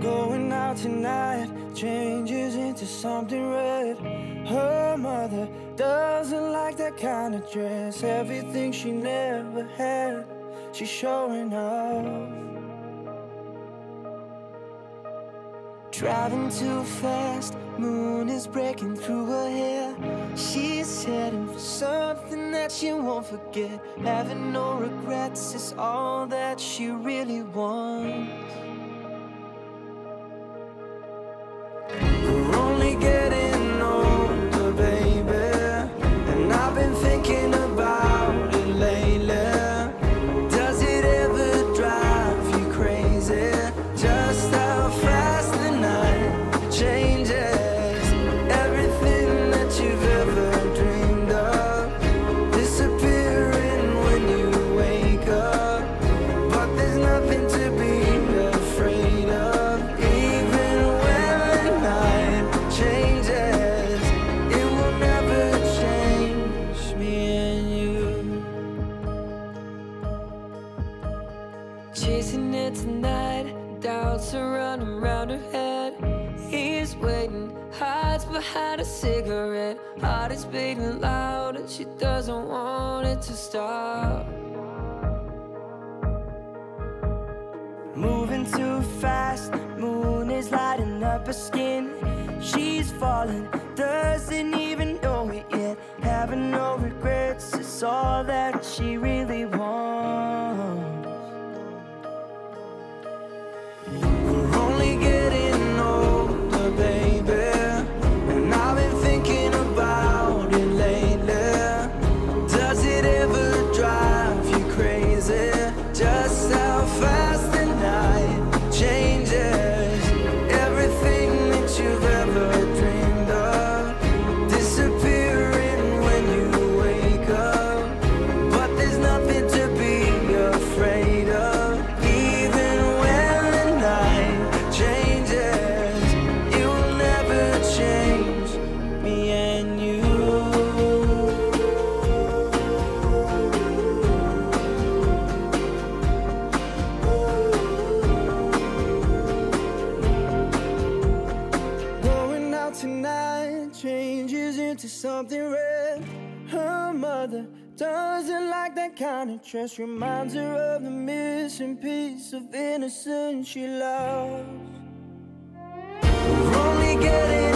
Going out tonight changes into something red. Her mother doesn't like that kind of dress. Everything she never had, she's showing off. Driving too fast, moon is breaking through her hair. She's heading for something that she won't forget. Having no regrets is all that she really wants. Does it ever drive you crazy? Chasing it tonight, doubts are running round her head. He's waiting, hides behind a cigarette. Heart is beating loud, and she doesn't want it to stop. Moving too fast, moon is lighting up her skin. She's falling, doesn't even know it yet. Having no regrets is all that she really wants. It ever drive into something red. Her mother doesn't like that kind of dress. Reminds her of the missing piece of innocence she lost. We're only getting.